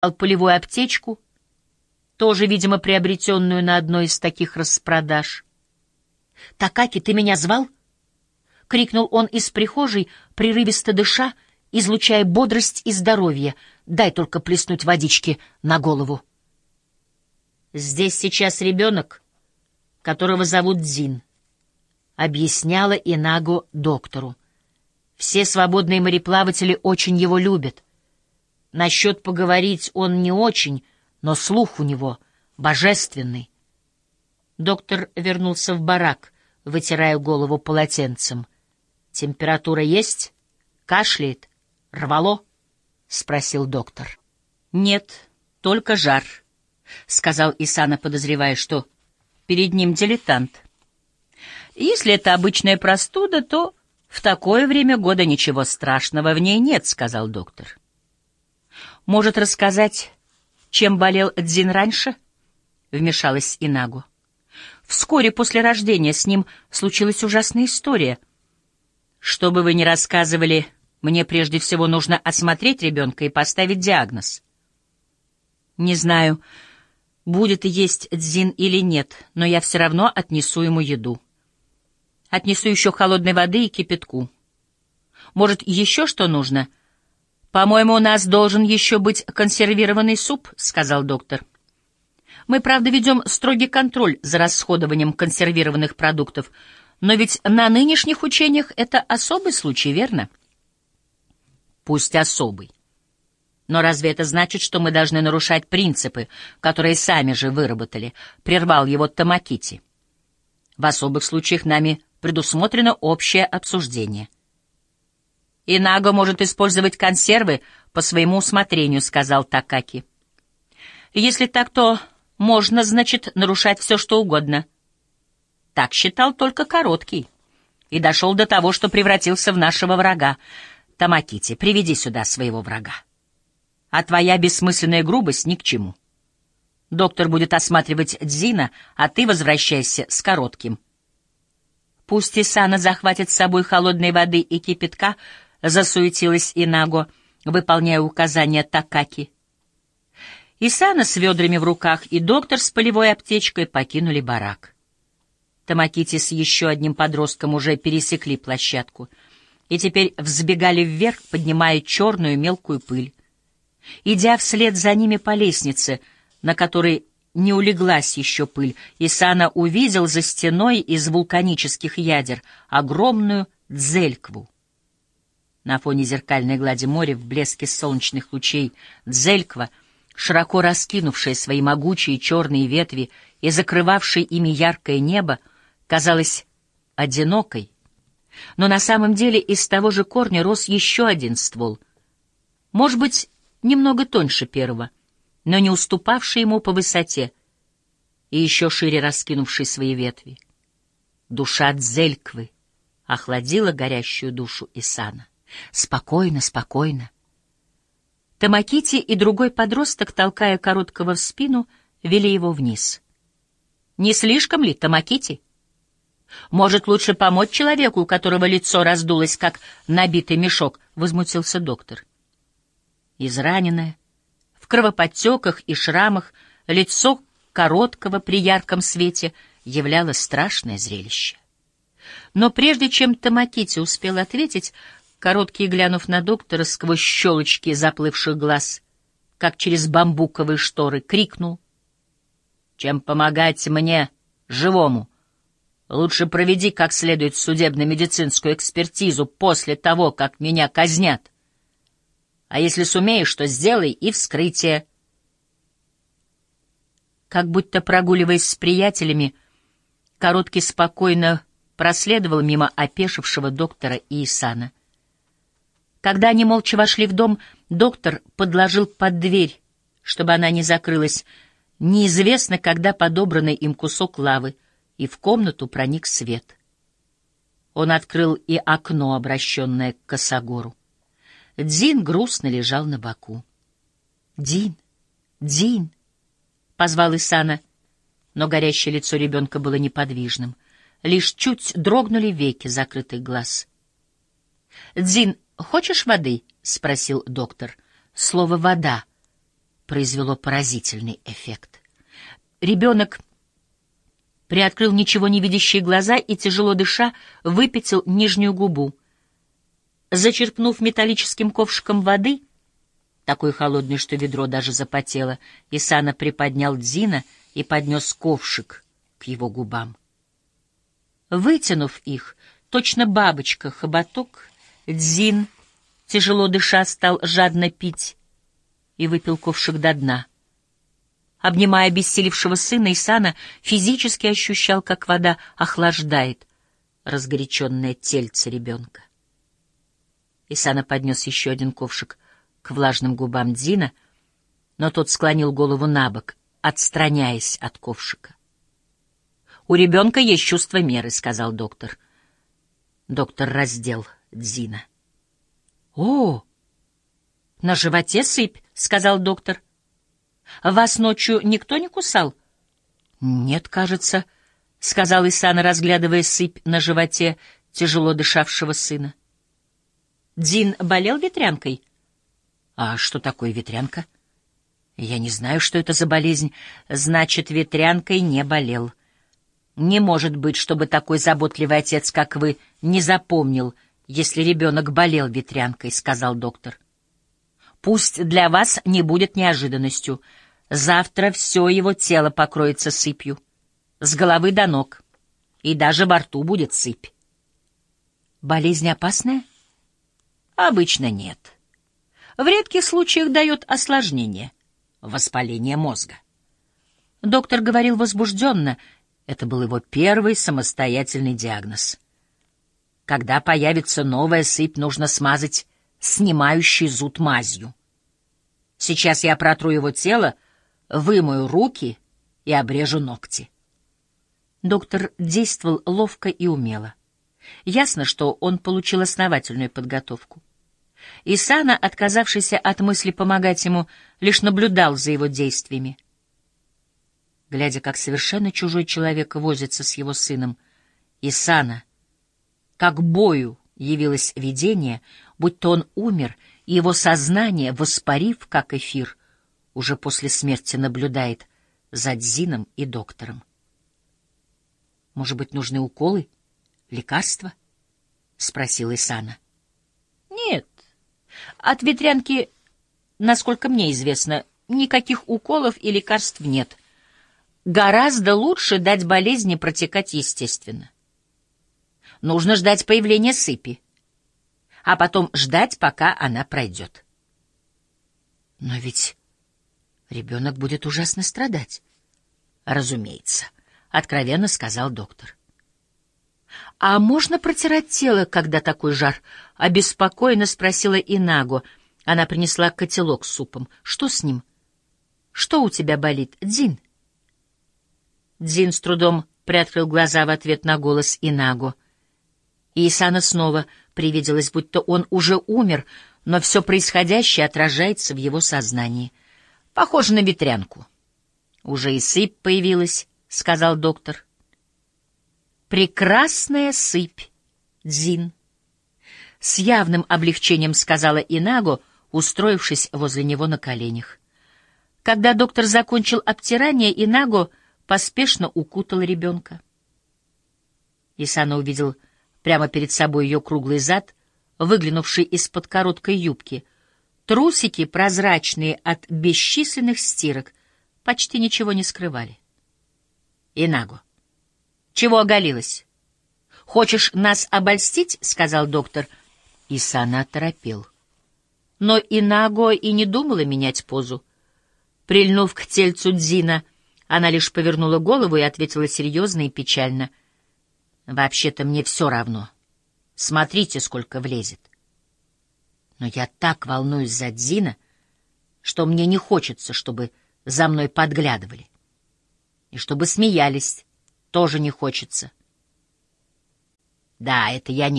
полевую аптечку, тоже, видимо, приобретенную на одной из таких распродаж. «Такаки, ты меня звал?» — крикнул он из прихожей, прерывисто дыша, излучая бодрость и здоровье. «Дай только плеснуть водички на голову». «Здесь сейчас ребенок, которого зовут Дзин», — объясняла Инаго доктору. «Все свободные мореплаватели очень его любят. Насчет поговорить он не очень, но слух у него божественный». Доктор вернулся в барак, вытирая голову полотенцем — Температура есть? Кашляет? Рвало? — спросил доктор. — Нет, только жар, — сказал Исана, подозревая, что перед ним дилетант. Если это обычная простуда, то в такое время года ничего страшного в ней нет, — сказал доктор. Может рассказать, чем болел Дзин раньше? — вмешалась Инагу. Вскоре после рождения с ним случилась ужасная история — что бы вы ни рассказывали, мне прежде всего нужно осмотреть ребенка и поставить диагноз. Не знаю, будет есть дзин или нет, но я все равно отнесу ему еду. Отнесу еще холодной воды и кипятку. Может, еще что нужно? По-моему, у нас должен еще быть консервированный суп, — сказал доктор. Мы, правда, ведем строгий контроль за расходованием консервированных продуктов — но ведь на нынешних учениях это особый случай, верно? Пусть особый. Но разве это значит, что мы должны нарушать принципы, которые сами же выработали? Прервал его Тамакити. В особых случаях нами предусмотрено общее обсуждение. «Инага может использовать консервы по своему усмотрению», — сказал Такаки. «Если так, то можно, значит, нарушать все, что угодно». Так считал только короткий. И дошел до того, что превратился в нашего врага. Тамакити, приведи сюда своего врага. А твоя бессмысленная грубость ни к чему. Доктор будет осматривать Дзина, а ты возвращайся с коротким. Пусть Исана захватит с собой холодной воды и кипятка, засуетилась Инаго, выполняя указания Такаки. Исана с ведрами в руках и доктор с полевой аптечкой покинули барак. Тамакити с еще одним подростком уже пересекли площадку и теперь взбегали вверх, поднимая черную мелкую пыль. Идя вслед за ними по лестнице, на которой не улеглась еще пыль, Исана увидел за стеной из вулканических ядер огромную дзелькву. На фоне зеркальной глади моря в блеске солнечных лучей дзельква, широко раскинувшая свои могучие черные ветви и закрывавшая ими яркое небо, казалась одинокой, но на самом деле из того же корня рос еще один ствол, может быть, немного тоньше первого, но не уступавший ему по высоте и еще шире раскинувший свои ветви. Душа Дзельквы охладила горящую душу Исана. Спокойно, спокойно. Тамакити и другой подросток, толкая короткого в спину, вели его вниз. «Не слишком ли, Тамакити?» Может, лучше помочь человеку, у которого лицо раздулось, как набитый мешок, — возмутился доктор. Израненное, в кровоподтеках и шрамах, лицо короткого при ярком свете являло страшное зрелище. Но прежде чем Тамакити успел ответить, короткий, глянув на доктора сквозь щелочки заплывших глаз, как через бамбуковые шторы, крикнул. «Чем помогать мне, живому?» Лучше проведи как следует судебно-медицинскую экспертизу после того, как меня казнят. А если сумеешь, то сделай и вскрытие. Как будто прогуливаясь с приятелями, Короткий спокойно проследовал мимо опешившего доктора Иисана. Когда они молча вошли в дом, доктор подложил под дверь, чтобы она не закрылась, неизвестно, когда подобранный им кусок лавы — и в комнату проник свет. Он открыл и окно, обращенное к косогору. Дин грустно лежал на боку. «Дин! Дин!» — позвал Исана, но горящее лицо ребенка было неподвижным. Лишь чуть дрогнули веки закрытых глаз. «Дин, хочешь воды?» — спросил доктор. Слово «вода» произвело поразительный эффект. Ребенок приоткрыл ничего не видящие глаза и, тяжело дыша, выпятил нижнюю губу. Зачерпнув металлическим ковшиком воды, такой холодной, что ведро даже запотело, Исана приподнял Дзина и поднес ковшик к его губам. Вытянув их, точно бабочка, хоботок, Дзин, тяжело дыша, стал жадно пить и выпил ковшик до дна. Обнимая обессилевшего сына, Исана физически ощущал, как вода охлаждает разгоряченное тельце ребенка. Исана поднес еще один ковшик к влажным губам Дзина, но тот склонил голову на бок, отстраняясь от ковшика. «У ребенка есть чувство меры», — сказал доктор. Доктор раздел Дзина. «О, на животе сыпь», — сказал доктор. «Вас ночью никто не кусал?» «Нет, кажется», — сказал Исана, разглядывая сыпь на животе тяжело дышавшего сына. «Дин болел ветрянкой?» «А что такое ветрянка?» «Я не знаю, что это за болезнь. Значит, ветрянкой не болел». «Не может быть, чтобы такой заботливый отец, как вы, не запомнил, если ребенок болел ветрянкой», — сказал доктор. «Пусть для вас не будет неожиданностью. Завтра все его тело покроется сыпью, с головы до ног, и даже во рту будет сыпь». «Болезнь опасная?» Обычно нет. В редких случаях дает осложнение — воспаление мозга. Доктор говорил возбужденно, это был его первый самостоятельный диагноз. Когда появится новая сыпь, нужно смазать снимающий зуд мазью. Сейчас я протру его тело, вымою руки и обрежу ногти. Доктор действовал ловко и умело. Ясно, что он получил основательную подготовку. Исана, отказавшийся от мысли помогать ему, лишь наблюдал за его действиями. Глядя, как совершенно чужой человек возится с его сыном, Исана, как бою явилось видение, будь то он умер, и его сознание, воспарив, как эфир, уже после смерти наблюдает за Дзином и доктором. «Может быть, нужны уколы? Лекарства?» — спросил Исана. «Нет, от ветрянки, насколько мне известно, никаких уколов и лекарств нет. Гораздо лучше дать болезни протекать естественно. Нужно ждать появления сыпи, а потом ждать, пока она пройдет. Но ведь ребенок будет ужасно страдать. Разумеется, — откровенно сказал доктор. «А можно протирать тело, когда такой жар?» — обеспокоенно спросила Инаго. Она принесла котелок с супом. «Что с ним?» «Что у тебя болит, Дзин?» Дзин с трудом приоткрыл глаза в ответ на голос Инаго. И Исана снова привиделось, будто он уже умер, но все происходящее отражается в его сознании. Похоже на ветрянку. «Уже и сыпь появилась», — сказал доктор. «Прекрасная сыпь, Дзин!» С явным облегчением сказала Инаго, устроившись возле него на коленях. Когда доктор закончил обтирание, Инаго поспешно укутал ребенка. Исана увидел прямо перед собой ее круглый зад, выглянувший из-под короткой юбки. Трусики, прозрачные от бесчисленных стирок, почти ничего не скрывали. Инаго. Чего оголилась? Хочешь нас обольстить? — сказал доктор. Исана торопел. Но Инаго и не думала менять позу. Прильнув к тельцу Дзина, она лишь повернула голову и ответила серьезно и печально. «Вообще-то мне все равно. Смотрите, сколько влезет. Но я так волнуюсь за Дзина, что мне не хочется, чтобы за мной подглядывали. И чтобы смеялись, тоже не хочется. Да, это я не